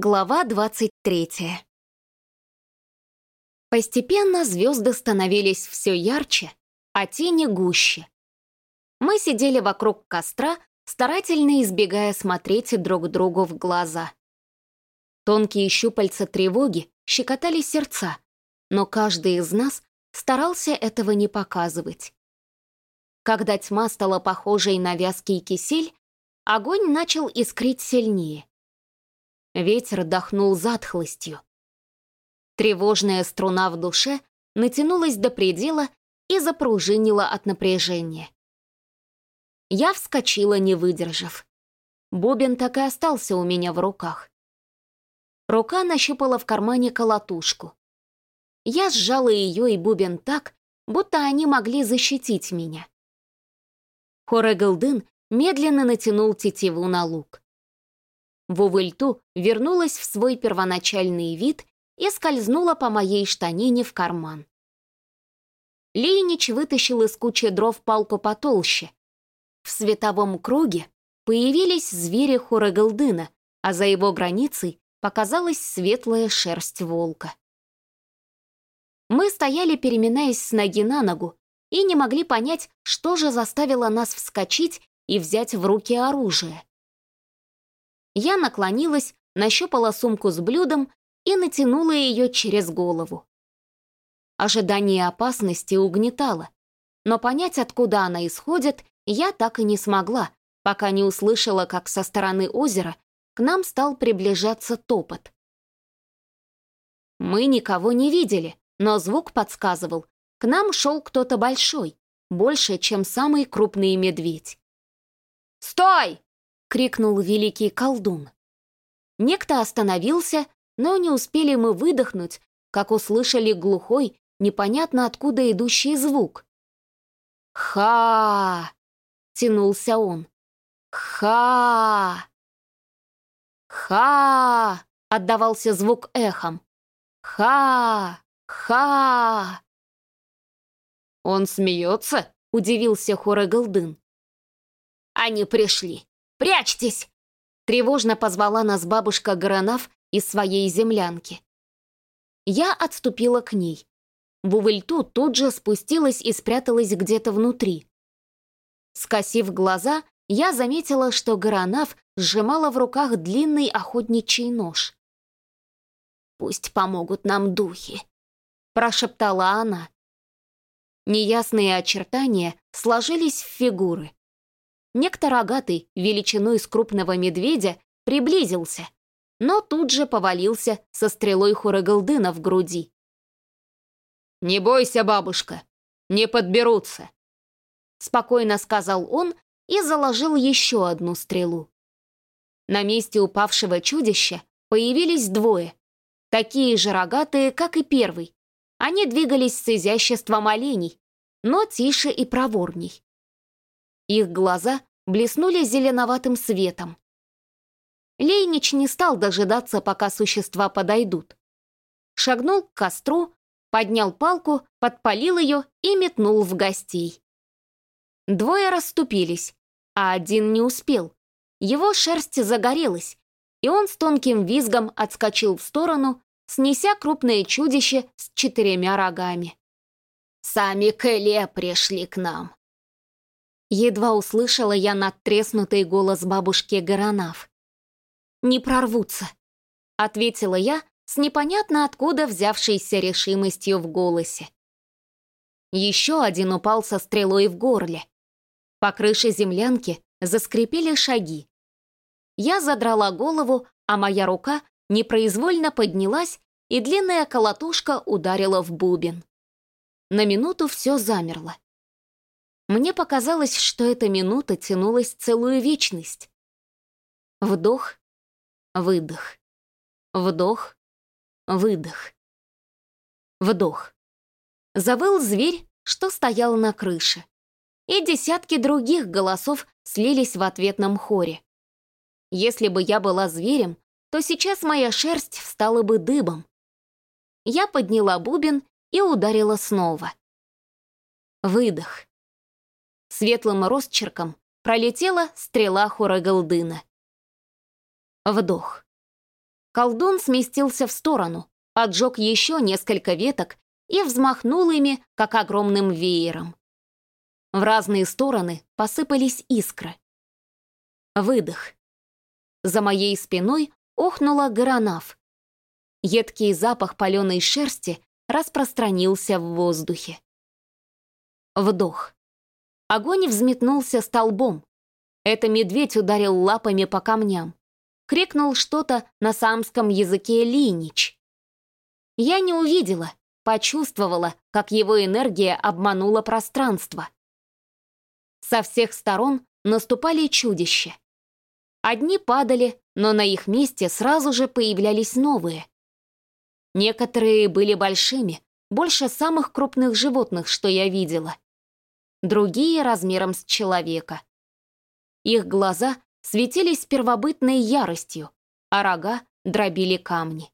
Глава 23 Постепенно звезды становились все ярче, а тени гуще. Мы сидели вокруг костра, старательно избегая смотреть друг другу в глаза. Тонкие щупальца тревоги щекотали сердца, но каждый из нас старался этого не показывать. Когда тьма стала похожей на вязкий кисель, огонь начал искрить сильнее. Ветер дохнул затхлостью. Тревожная струна в душе натянулась до предела и запружинила от напряжения. Я вскочила, не выдержав. Бубен так и остался у меня в руках. Рука нащупала в кармане колотушку. Я сжала ее и бубен так, будто они могли защитить меня. Хорегалдын медленно натянул тетиву на лук. Вувыльту вернулась в свой первоначальный вид и скользнула по моей штанине в карман. Лейнич вытащил из кучи дров палку потолще. В световом круге появились звери Хурагалдына, а за его границей показалась светлая шерсть волка. Мы стояли, переминаясь с ноги на ногу, и не могли понять, что же заставило нас вскочить и взять в руки оружие. Я наклонилась, нащупала сумку с блюдом и натянула ее через голову. Ожидание опасности угнетало, но понять, откуда она исходит, я так и не смогла, пока не услышала, как со стороны озера к нам стал приближаться топот. Мы никого не видели, но звук подсказывал, к нам шел кто-то большой, больше, чем самый крупный медведь. «Стой!» — крикнул великий колдун. Некто остановился, но не успели мы выдохнуть, как услышали глухой, непонятно откуда идущий звук. «Ха!» — тянулся он. «Ха!» «Ха!» — отдавался звук эхом. «Ха! Ха!» «Он смеется?» — удивился Хорегалдын. «Они пришли!» Прячьтесь!» Тревожно позвала нас бабушка Гранав из своей землянки. Я отступила к ней. Бувельту тут же спустилась и спряталась где-то внутри. Скосив глаза, я заметила, что Гранав сжимала в руках длинный охотничий нож. «Пусть помогут нам духи», — прошептала она. Неясные очертания сложились в фигуры. Некто рогатый, величиной с крупного медведя, приблизился, но тут же повалился со стрелой Хурагалдына в груди. «Не бойся, бабушка, не подберутся», — спокойно сказал он и заложил еще одну стрелу. На месте упавшего чудища появились двое, такие же рогатые, как и первый. Они двигались с изяществом оленей, но тише и проворней. Их глаза блеснули зеленоватым светом. Лейнич не стал дожидаться, пока существа подойдут. Шагнул к костру, поднял палку, подпалил ее и метнул в гостей. Двое расступились, а один не успел. Его шерсть загорелась, и он с тонким визгом отскочил в сторону, снеся крупное чудище с четырьмя рогами. «Сами Кэле пришли к нам», Едва услышала я надтреснутый голос бабушки Гаранав. «Не прорвутся», — ответила я с непонятно откуда взявшейся решимостью в голосе. Еще один упал со стрелой в горле. По крыше землянки заскрипели шаги. Я задрала голову, а моя рука непроизвольно поднялась, и длинная колотушка ударила в бубен. На минуту все замерло. Мне показалось, что эта минута тянулась целую вечность. Вдох, выдох, вдох, выдох, вдох. Завыл зверь, что стоял на крыше. И десятки других голосов слились в ответном хоре. Если бы я была зверем, то сейчас моя шерсть встала бы дыбом. Я подняла бубен и ударила снова. Выдох. Светлым росчерком пролетела стрела Хурагалдына. Вдох. Колдун сместился в сторону, поджег еще несколько веток и взмахнул ими, как огромным веером. В разные стороны посыпались искры. Выдох. За моей спиной охнула Горонав. Едкий запах паленой шерсти распространился в воздухе. Вдох. Огонь взметнулся столбом. Это медведь ударил лапами по камням. Крикнул что-то на самском языке линич. Я не увидела, почувствовала, как его энергия обманула пространство. Со всех сторон наступали чудища. Одни падали, но на их месте сразу же появлялись новые. Некоторые были большими, больше самых крупных животных, что я видела. Другие размером с человека. Их глаза светились первобытной яростью, а рога дробили камни.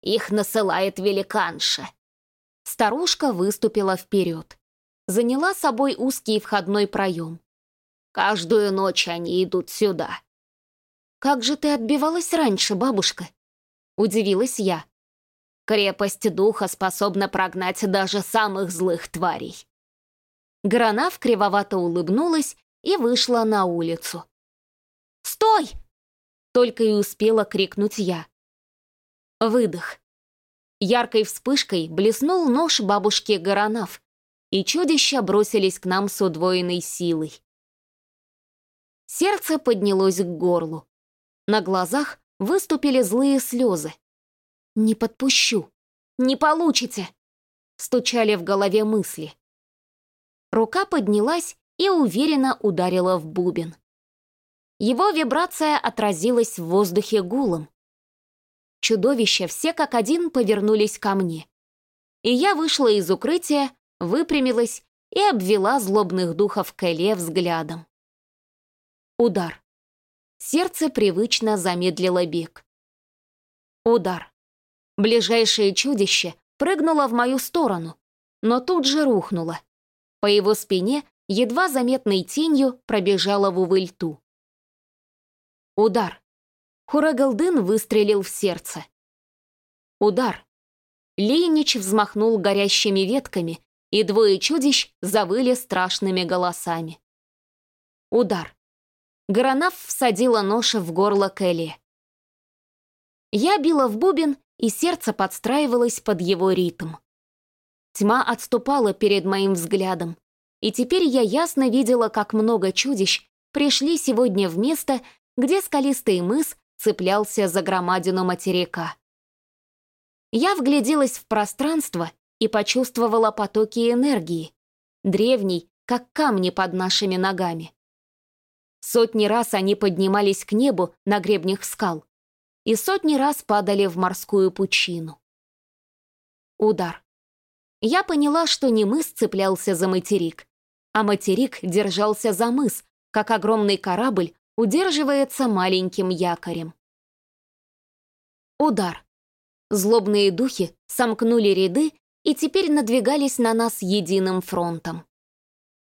Их насылает великанша. Старушка выступила вперед. Заняла собой узкий входной проем. Каждую ночь они идут сюда. «Как же ты отбивалась раньше, бабушка?» Удивилась я. Крепость духа способна прогнать даже самых злых тварей. Гранав кривовато улыбнулась и вышла на улицу. «Стой!» Только и успела крикнуть я. Выдох. Яркой вспышкой блеснул нож бабушки Горанав, и чудища бросились к нам с удвоенной силой. Сердце поднялось к горлу. На глазах выступили злые слезы. «Не подпущу! Не получите!» Стучали в голове мысли. Рука поднялась и уверенно ударила в бубен. Его вибрация отразилась в воздухе гулом. Чудовища все как один повернулись ко мне. И я вышла из укрытия, выпрямилась и обвела злобных духов Кэле взглядом. Удар. Сердце привычно замедлило бег. Удар. Ближайшее чудище прыгнуло в мою сторону, но тут же рухнуло. По его спине едва заметной тенью пробежала в увыльту. Удар. Хурагалдын выстрелил в сердце. Удар. Лейнич взмахнул горящими ветками, и двое чудищ завыли страшными голосами. Удар. Гранав всадила нож в горло Келли. Я била в бубен, и сердце подстраивалось под его ритм. Тьма отступала перед моим взглядом, и теперь я ясно видела, как много чудищ пришли сегодня в место, где скалистый мыс цеплялся за громадину материка. Я вгляделась в пространство и почувствовала потоки энергии, древней, как камни под нашими ногами. Сотни раз они поднимались к небу на гребнях скал и сотни раз падали в морскую пучину. Удар. Я поняла, что не мыс цеплялся за материк, а материк держался за мыс, как огромный корабль удерживается маленьким якорем. Удар. Злобные духи сомкнули ряды и теперь надвигались на нас единым фронтом.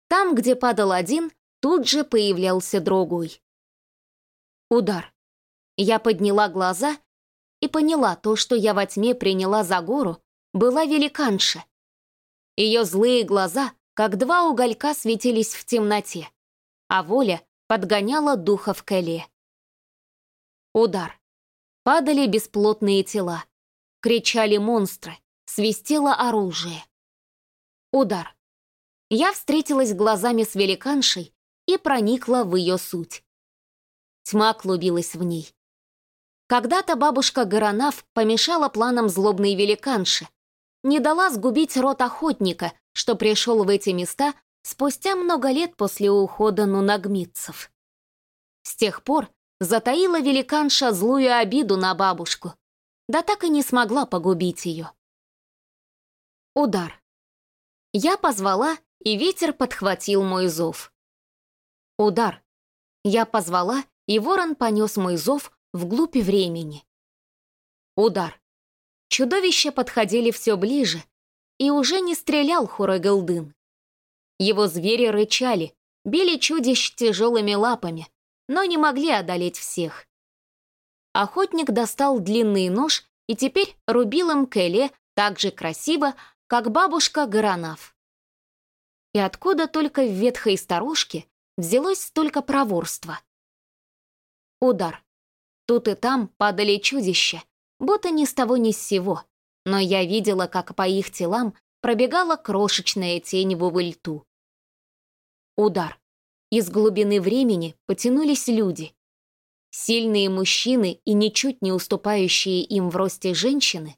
Там, где падал один, тут же появлялся другой. Удар. Я подняла глаза и поняла то, что я во тьме приняла за гору, была великанша. Ее злые глаза, как два уголька, светились в темноте, а воля подгоняла духов Кэле. Удар. Падали бесплотные тела. Кричали монстры. Свистело оружие. Удар. Я встретилась глазами с великаншей и проникла в ее суть. Тьма клубилась в ней. Когда-то бабушка Горонав помешала планам злобной великанши, не дала сгубить рот охотника, что пришел в эти места спустя много лет после ухода нунагмитцев. С тех пор затаила великанша злую обиду на бабушку, да так и не смогла погубить ее. Удар. Я позвала, и ветер подхватил мой зов. Удар. Я позвала, и ворон понес мой зов вглубь времени. Удар. Чудовища подходили все ближе, и уже не стрелял Хурагалдын. Его звери рычали, били чудищ тяжелыми лапами, но не могли одолеть всех. охотник достал длинный нож и теперь рубил им Келе так же красиво, как бабушка Гаранав. И откуда только в ветхой старушке взялось столько проворства? Удар. Тут и там падали чудища, будто ни с того ни с сего, но я видела, как по их телам пробегала крошечная тень в увыльту. Удар. Из глубины времени потянулись люди. Сильные мужчины и ничуть не уступающие им в росте женщины.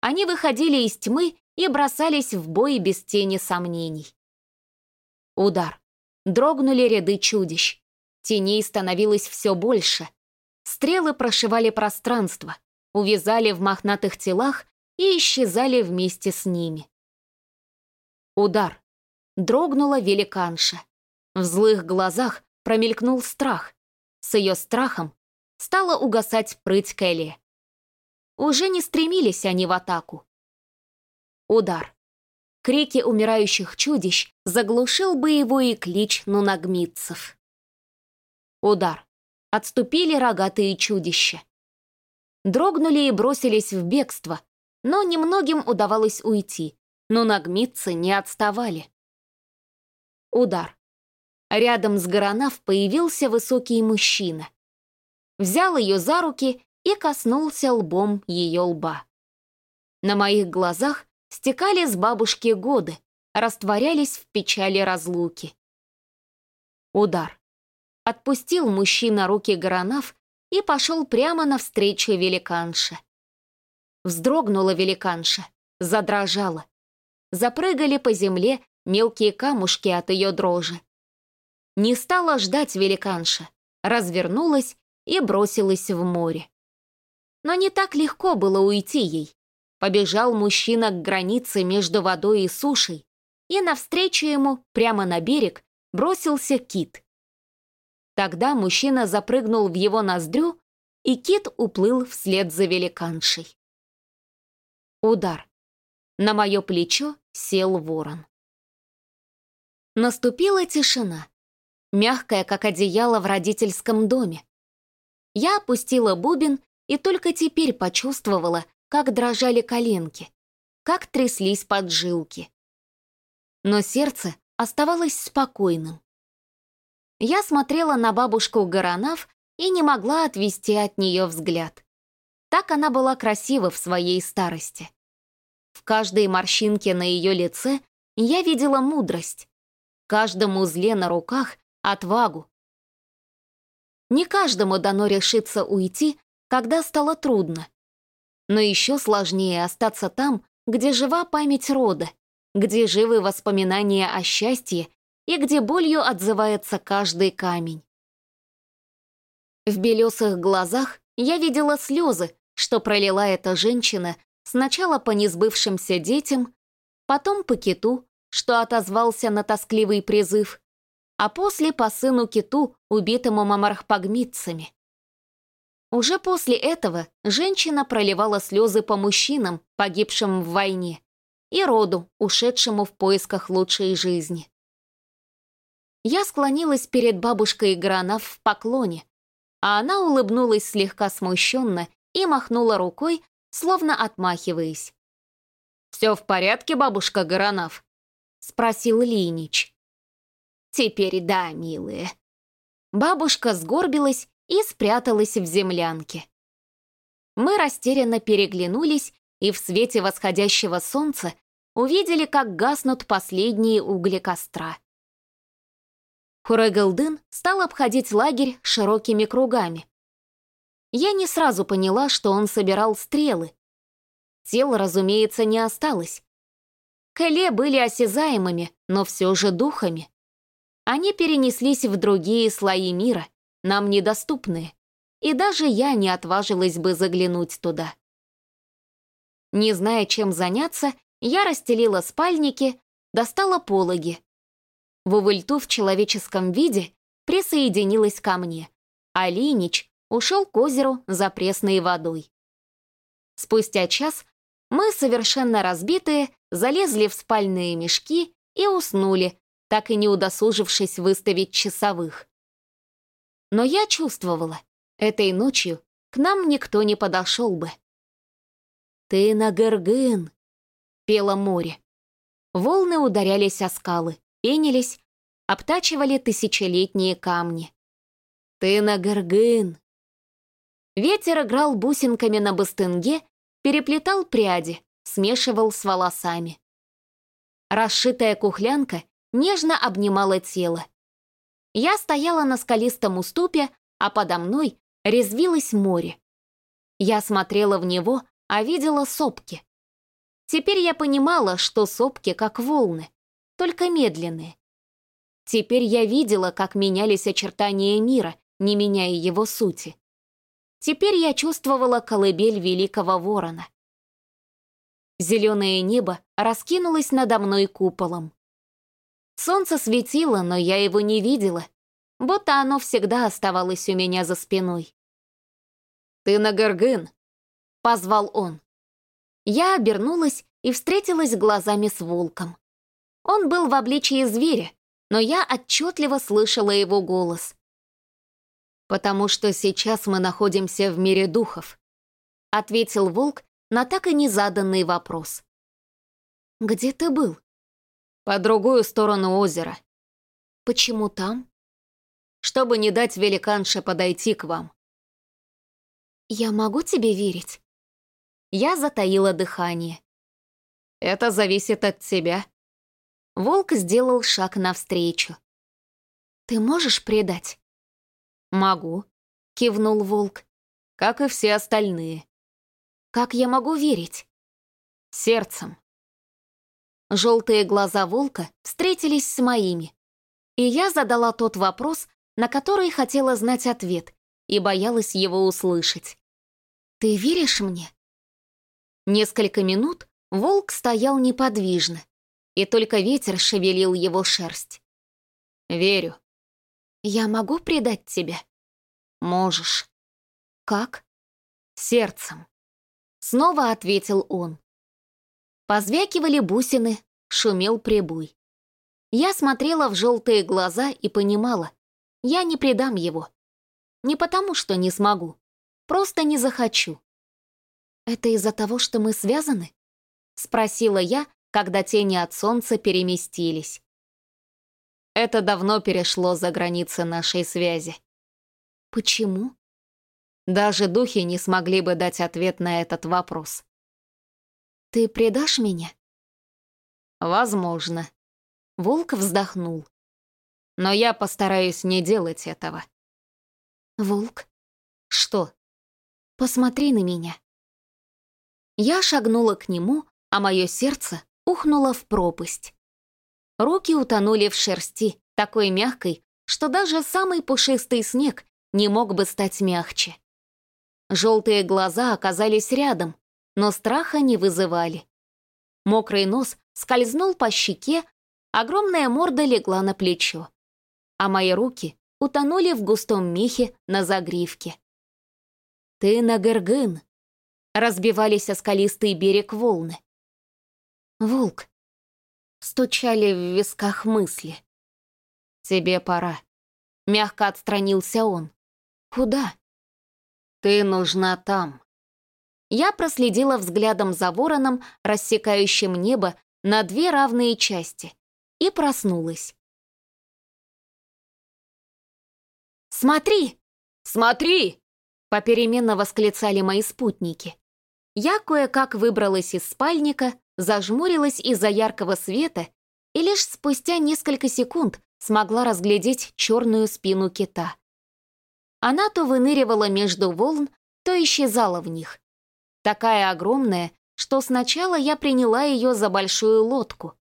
Они выходили из тьмы и бросались в бой без тени сомнений. Удар. Дрогнули ряды чудищ. Теней становилось все больше. Стрелы прошивали пространство, увязали в мохнатых телах и исчезали вместе с ними. Удар. Дрогнула великанша. В злых глазах промелькнул страх. С ее страхом стала угасать прыть Келли. Уже не стремились они в атаку. Удар. Крики умирающих чудищ заглушил боевой клич нунагмитцев. Удар. Отступили рогатые чудища. Дрогнули и бросились в бегство, но немногим удавалось уйти, но нагмитцы не отставали. Удар. Рядом с Горонав появился высокий мужчина. Взял ее за руки и коснулся лбом ее лба. На моих глазах стекали с бабушки годы, растворялись в печали разлуки. Удар. Отпустил мужчина руки Горонав и пошел прямо навстречу великанше. Вздрогнула великанша, задрожала. Запрыгали по земле мелкие камушки от ее дрожи. Не стала ждать великанша, развернулась и бросилась в море. Но не так легко было уйти ей. Побежал мужчина к границе между водой и сушей, и навстречу ему, прямо на берег, бросился кит. Тогда мужчина запрыгнул в его ноздрю, и кит уплыл вслед за великаншей. Удар. На мое плечо сел ворон. Наступила тишина, мягкая, как одеяло в родительском доме. Я опустила бубен и только теперь почувствовала, как дрожали коленки, как тряслись поджилки. Но сердце оставалось спокойным. Я смотрела на бабушку Горанав и не могла отвести от нее взгляд. Так она была красива в своей старости. В каждой морщинке на ее лице я видела мудрость, в каждом узле на руках — отвагу. Не каждому дано решиться уйти, когда стало трудно, но еще сложнее остаться там, где жива память рода, где живы воспоминания о счастье и где болью отзывается каждый камень. В белесых глазах я видела слезы, что пролила эта женщина сначала по несбывшимся детям, потом по киту, что отозвался на тоскливый призыв, а после по сыну киту, убитому мамархпагмитцами. Уже после этого женщина проливала слезы по мужчинам, погибшим в войне, и роду, ушедшему в поисках лучшей жизни. Я склонилась перед бабушкой Гранав в поклоне, а она улыбнулась слегка смущенно и махнула рукой, словно отмахиваясь. «Все в порядке, бабушка Горанав?» — спросил Линич. «Теперь да, милые». Бабушка сгорбилась и спряталась в землянке. Мы растерянно переглянулись и в свете восходящего солнца увидели, как гаснут последние угли костра. Хурегалдын стал обходить лагерь широкими кругами. Я не сразу поняла, что он собирал стрелы. Тел, разумеется, не осталось. Кэле были осязаемыми, но все же духами. Они перенеслись в другие слои мира, нам недоступные, и даже я не отважилась бы заглянуть туда. Не зная, чем заняться, я расстелила спальники, достала пологи. Вувыльту в человеческом виде присоединилась ко мне, а Линич ушел к озеру за пресной водой. Спустя час мы, совершенно разбитые, залезли в спальные мешки и уснули, так и не удосужившись выставить часовых. Но я чувствовала, этой ночью к нам никто не подошел бы. «Ты на Гыргын!» — пело море. Волны ударялись о скалы, пенились, обтачивали тысячелетние камни. «Ты на Гыргын!» Ветер играл бусинками на бастынге, переплетал пряди, смешивал с волосами. Расшитая кухлянка нежно обнимала тело. Я стояла на скалистом уступе, а подо мной резвилось море. Я смотрела в него, а видела сопки. Теперь я понимала, что сопки как волны, только медленные. Теперь я видела, как менялись очертания мира, не меняя его сути. Теперь я чувствовала колыбель великого ворона. Зеленое небо раскинулось надо мной куполом. Солнце светило, но я его не видела, будто оно всегда оставалось у меня за спиной. «Ты на Горгын!» — позвал он. Я обернулась и встретилась глазами с волком. Он был в обличии зверя, но я отчетливо слышала его голос. «Потому что сейчас мы находимся в мире духов», — ответил волк на так и не заданный вопрос. «Где ты был?» «По другую сторону озера». «Почему там?» «Чтобы не дать великанше подойти к вам». «Я могу тебе верить?» Я затаила дыхание. «Это зависит от тебя». Волк сделал шаг навстречу. «Ты можешь предать?» «Могу», — кивнул волк, — «как и все остальные». «Как я могу верить?» «Сердцем». Желтые глаза волка встретились с моими, и я задала тот вопрос, на который хотела знать ответ и боялась его услышать. «Ты веришь мне?» Несколько минут волк стоял неподвижно, и только ветер шевелил его шерсть. «Верю». «Я могу предать тебя?» «Можешь». «Как?» «Сердцем», — снова ответил он. Позвякивали бусины, шумел прибой. Я смотрела в желтые глаза и понимала, я не предам его. Не потому, что не смогу, просто не захочу. «Это из-за того, что мы связаны?» — спросила я, когда тени от солнца переместились. Это давно перешло за границы нашей связи. Почему? Даже духи не смогли бы дать ответ на этот вопрос. Ты предашь меня? Возможно. Волк вздохнул. Но я постараюсь не делать этого. Волк? Что? Посмотри на меня. Я шагнула к нему, а мое сердце ухнуло в пропасть. Руки утонули в шерсти, такой мягкой, что даже самый пушистый снег не мог бы стать мягче. Желтые глаза оказались рядом, но страха не вызывали. Мокрый нос скользнул по щеке, огромная морда легла на плечо, а мои руки утонули в густом мехе на загривке. «Ты на Гергын!» разбивались о скалистый берег волны. «Волк!» Стучали в висках мысли. «Тебе пора», — мягко отстранился он. «Куда?» «Ты нужна там». Я проследила взглядом за вороном, рассекающим небо на две равные части, и проснулась. «Смотри! Смотри!» — попеременно восклицали мои спутники. Я кое-как выбралась из спальника, зажмурилась из-за яркого света и лишь спустя несколько секунд смогла разглядеть черную спину кита. Она то выныривала между волн, то исчезала в них. Такая огромная, что сначала я приняла ее за большую лодку.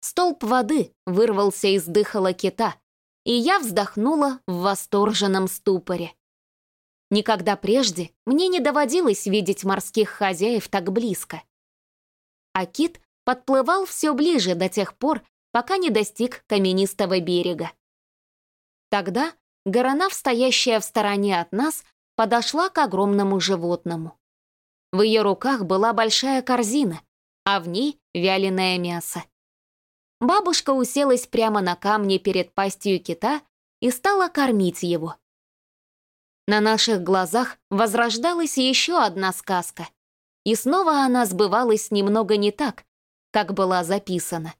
Столб воды вырвался из дыхала кита, и я вздохнула в восторженном ступоре. Никогда прежде мне не доводилось видеть морских хозяев так близко. А кит подплывал все ближе до тех пор, пока не достиг каменистого берега. Тогда Горонав, стоящая в стороне от нас, подошла к огромному животному. В ее руках была большая корзина, а в ней вяленое мясо. Бабушка уселась прямо на камне перед пастью кита и стала кормить его. На наших глазах возрождалась еще одна сказка. И снова она сбывалась немного не так, как была записана.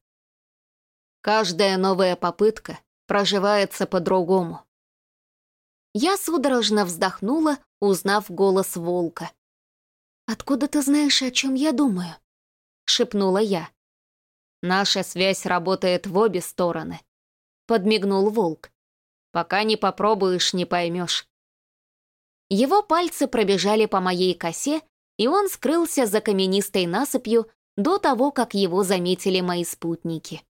Каждая новая попытка проживается по-другому. Я судорожно вздохнула, узнав голос волка. «Откуда ты знаешь, о чем я думаю?» — шепнула я. «Наша связь работает в обе стороны», — подмигнул волк. «Пока не попробуешь, не поймешь». Его пальцы пробежали по моей косе, и он скрылся за каменистой насыпью до того, как его заметили мои спутники.